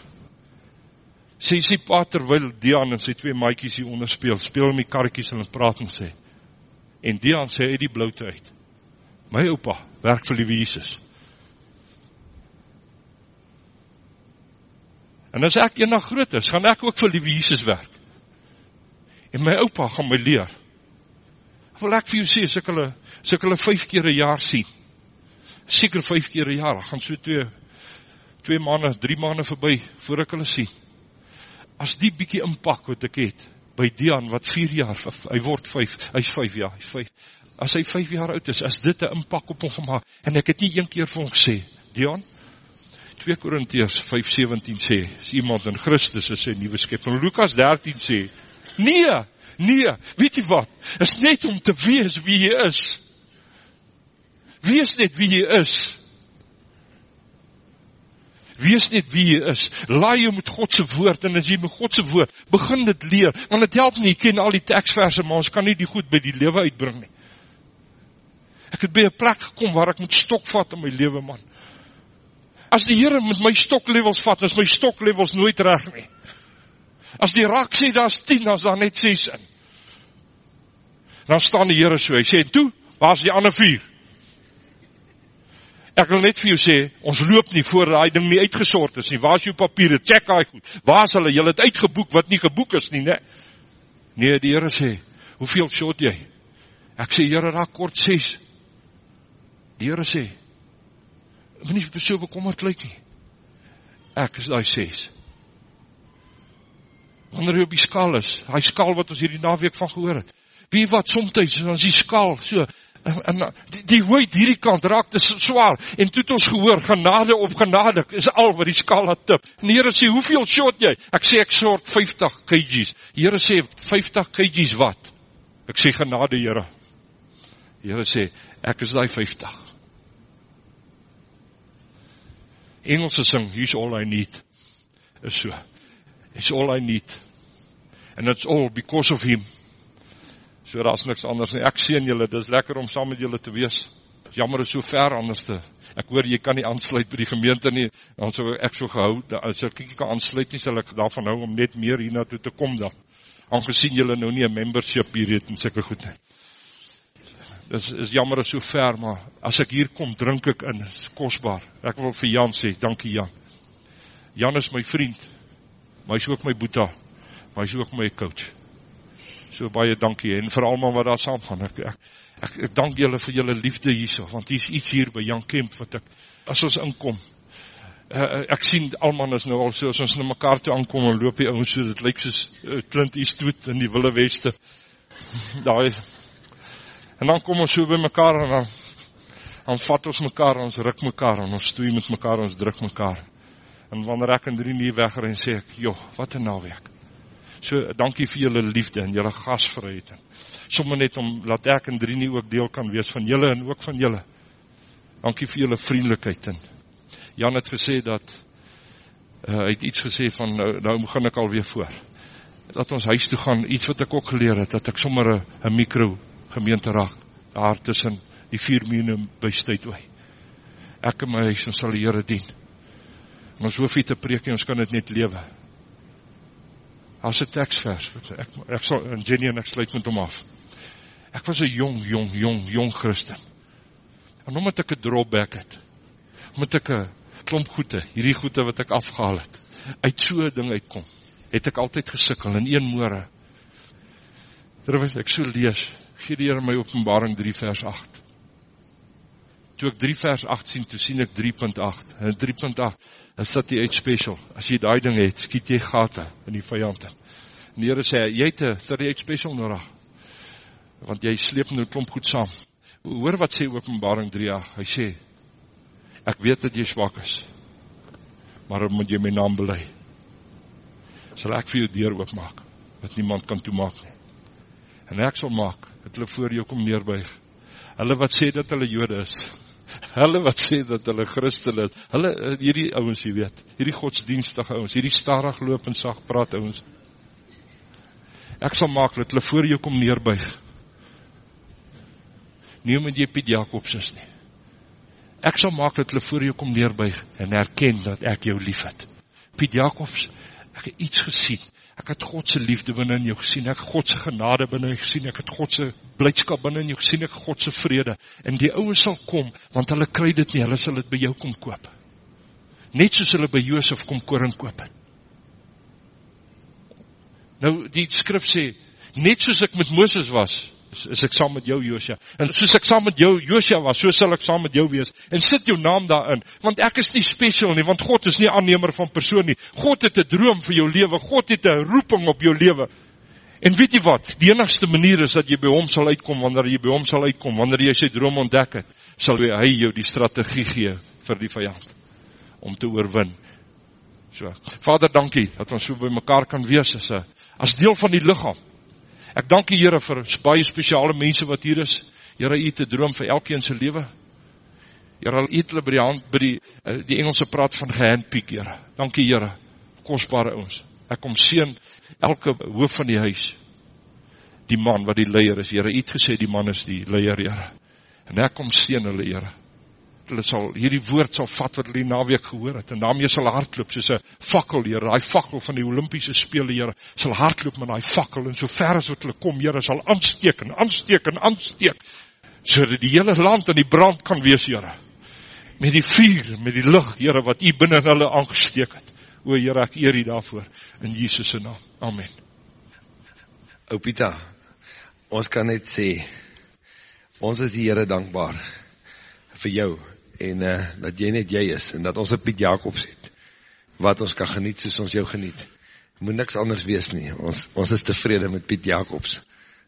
Speaker 2: Sy sê, pa, terwyl Dian en sy twee maaikies hier onder speel, speel my karkies en praat en sê. En Dian sê, uit die blauwte uit. My opa, werk vir Lieve Jesus. En as ek enig groot is, gaan ek ook vir die Jesus werk. En my opa gaan my leer. Wil ek vir jou sê, as ek hulle, as ek hulle vijf keer een jaar sien, seker vijf keer een jaar, gaan so twee, twee maanden, drie maanden voorbij, voor ek hulle sien. As die bykie inpak wat ek het, by Dian, wat vier jaar, hy word vijf, hy is vijf jaar, hy is vijf. As hy vijf jaar oud is, as dit een inpak op hom gemaakt, en ek het nie een keer vir hom gesê, Dian, 2 Korintiërs 5:17 sê, as iemand in Christus is 'n nuwe skeping. Lukas 13 sê, nee, nee, weet jy wat? Is net om te wees wie jy is. Wees net wie jy is. Wees net wie jy is. Laai jou met God se woord en as jy met God se woord begin dit leer, want dit help nie jy ken al die teksverse, maar ons kan nie die goed by die lewe uitbring nie. Ek het by 'n plek gekom waar ek moet stokvat in my lewe man as die Heere met my stoklevels vat, is my stoklevels nooit reg nie. As die rak sê, daar is 10, dan is daar net 6 in. Dan staan die Heere so, hy sê, toe, waar is die ander 4? Ek wil net vir jou sê, ons loop nie voor die ding nie uitgesort is nie, waar is jou papieren, check hy goed, waar is hulle, jy het uitgeboek wat nie geboek is nie, ne? Nee, die Heere sê, hoeveel shot jy? Ek sê, Heere, raak kort 6. Die Heere sê, wil nie so bekommerd lyk nie. Ek is die ses. Wanneer jy op die skaal is, die skaal wat ons hierdie naweek van gehoor het, wie wat somtijds, dan is die skaal so, en, en die, die hoed hierdie kant raak te zwaar, en toet ons gehoor, genade of genade, is al wat die skaal had tip. En die heren sê, hoeveel shot jy? Ek sê, ek soort 50 kgs. Die heren sê, 50 kgs wat? Ek sê, genade heren. Die heren sê, ek is die 50. Engelse sing, he's all I need. Is so. It's all I need. And it's all because of him. So daar is niks anders nie. Ek sien julle, dis lekker om saam met julle te wees. Jammer is so ver anders te. Ek hoor jy kan nie aansluit by die gemeente nie. Dan sou ek so gehou, as ek kyk kan aansluit nie, sal ek daarvan hou om net meer hiernatoe te kom dan. Aangezien julle nou nie 'n membership hier het en sulke goed nie. Dis is jammer is so ver, maar as ek hier kom, drink ek in, is kostbaar. Ek wil vir Jan sê, dankie Jan. Jan is my vriend, maar hy is ook my boeta, maar hy is ook my coach. So baie dankie, en vir allemaal wat daar saam gaan, ek, ek, ek, ek dank julle vir julle liefde hier want hier is iets hier by Jan Kemp, wat ek, as ons inkom, uh, ek sien, alman is nou al so, as ons na mekaar toe aankom, en loop die ouwens so, dit lyk soos uh, Clint Eastwood in die Wille Weste, daar, en dan kom ons so by mekaar, en dan, dan vat ons mekaar, ons ruk mekaar, en ons stoei met mekaar, ons druk mekaar, en wanneer ek in drie nie wegrein, sê ek, joh, wat een naweek, So, dankie vir julle liefde en julle gasvryheid. Somme net om, laat ek en drie nie ook deel kan wees van julle en ook van julle. Dankie vir julle vriendelijkheid. En Jan het gesê dat, uh, hy het iets gesê van, nou, nou begin ek alweer voor. Dat ons huis toe gaan, iets wat ek ook geleer het, dat ek sommer een micro gemeente raak, daar tussen die vier miljoen by stuit ooi. Ek en my huis, ons sal die Heere dien. En ons hoef nie te preek, ons kan het net lewe. As een tekstvers, ek, ek sal, en Jenny en ek sluit met hom af, ek was een jong, jong, jong, jong christen, en omdat ek een dropback het, omdat ek een klomp goede, hierdie goede wat ek afgehaal het, uit so'n ding uitkom, het ek altyd gesikkel, in een moore, terwijl ek so lees, gee die my openbaring 3 vers 8, toe ek 3 vers 8 sien, toe sien ek 3.8, en 3.8, is dat die uit special, as jy die ding het, skiet jy gata in die vijand. En die heren sê, jy het een 38 special nodig, want jy sleep nou klomp goed saam. Hoor wat sê openbaring 3.8, hy sê, ek weet dat jy zwak is, maar moet jy my naam belei, sal ek vir jou deur oopmaak, wat niemand kan toemaak nie. En ek sal maak, het hulle voor jou kom neerbuig, hulle wat sê dat hulle jode is, hulle wat sê dat hulle Christen is, hulle, eh, hierdie ouwens, jy weet, hierdie godsdienstige ouwens, hierdie starig loop en sag praat ouwens, ek sal maak dat hulle voor jou kom neerbuig, nie omdat jy Piet Jacobs is nie, ek sal maak dat hulle voor jou kom neerbuig, en herken dat ek jou lief het, Piet Jacobs, ek het iets gesien, ek het Godse liefde binnen in jou gesien, ek het Godse genade binnen in jou gesien, ek het Godse blijdskap binnen in jou gesien, ek het Godse vrede, en die ouwe sal kom, want hulle kry dit nie, hulle sal dit by jou kom koop. Net soos hulle by Joosef kom koring koop het. Nou, die skrif sê, net soos ek met Mooses was, is ek saam met jou Joosja. En soos ek saam met jou Joosja was, so sal ek saam met jou wees. En sit jou naam daarin, want ek is nie special nie, want God is nie aannemer van persoon nie. God het een droom vir jou leven, God het een roeping op jou leven. En weet jy wat, die enigste manier is dat jy by hom sal uitkom, wanneer jy by hom sal uitkom, wanneer jy sy droom ontdek het, sal hy jou die strategie gee vir die vijand, om te oorwin. So, Vader, dankie, dat ons so by mekaar kan wees, as, as deel van die lichaam, Ek dank die Heere vir baie speciale mense wat hier is. Heere, u te droom vir elkeen sy leven. Heere, u te by die hand, by die, eh, die Engelse praat van gehandpiek, Heere. Dank die Heere, kostbare ons. Ek kom sien elke hoof van die huis, die man wat die leier is, Heere. U het gesê die man is die leier, Heere. En ek kom sien hulle, Heere hulle sal, hierdie woord sal vat wat hulle die naweek gehoor het, en daarmee sal hardloop, soos een fakkel, heren, die fakkel van die Olympische spele, heren, sal hardloop met die fakkel, en so ver as wat hulle kom, heren, sal aansteek, en aansteek, en aansteek, so dat die hele land in die brand kan wees, heren, met die vuur, met die licht, heren, wat u binnen hulle aangesteek het, o, heren, ek eer u daarvoor, in Jesus' naam, amen.
Speaker 3: O, Pita, ons kan net sê, ons is die heren dankbaar, vir jou, en uh, dat jy net jy is, en dat ons een Piet Jacobs het, wat ons kan geniet soos ons jou geniet. Moet niks anders wees nie, ons, ons is tevrede met Piet Jacobs,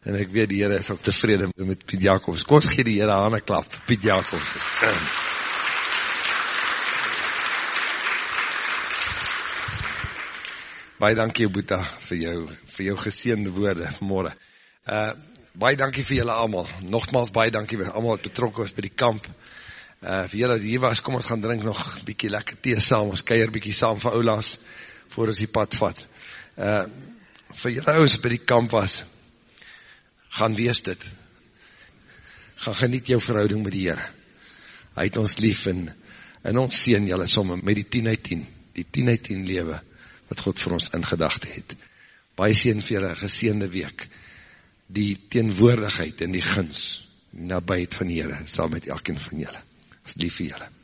Speaker 3: en ek weet die Heere is ook tevrede met Piet Jacobs. Kom ons gee die Heere aan een klap, Piet Jacobs. Baie dankie Boeta vir jou, vir jou geseende woorde vanmorgen. Uh, baie dankie vir julle allemaal. Nogmaals baie dankie vir allemaal wat betrokken was by die kamp uh, vir julle die hier was, kom ons gaan drink nog bykie lekker thee saam, ons keier bykie saam van oulaas, voor ons die pad vat. Uh, vir julle ouders by die kamp was, gaan wees dit. Gaan geniet jou verhouding met die Heere. Hy het ons lief en, en ons sien julle somme met die 10 uit 10, die 10 uit 10 lewe, wat God vir ons ingedachte het. Baie sien vir julle geseende week, die teenwoordigheid en die guns, die nabijheid van julle, saam met elkeen van julle. Ons lief vir julle.